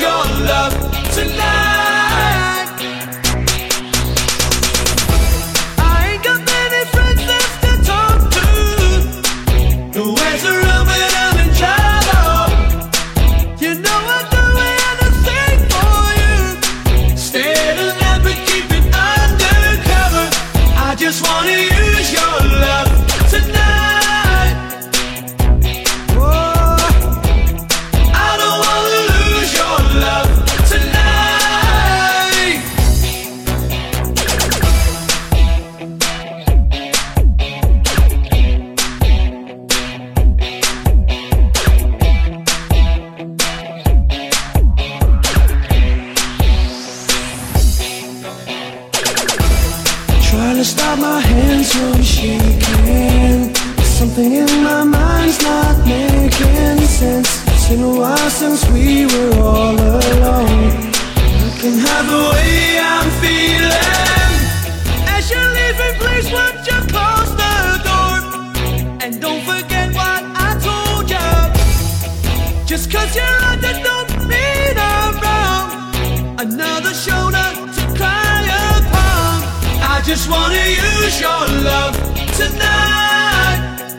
your love tonight. I ain't got many friends left to talk to. I'm in. You know I'd do anything for you. But undercover. I just wanna to stop my hands from shaking. Something in my mind's not making sense. It's been a while since we were all alone. You can have the way I'm feeling. As you're leaving, please won't you close the door? And don't forget what I told you. Just cause you're that don't mean I'm wrong. Another shoulder. I just wanna use your love tonight.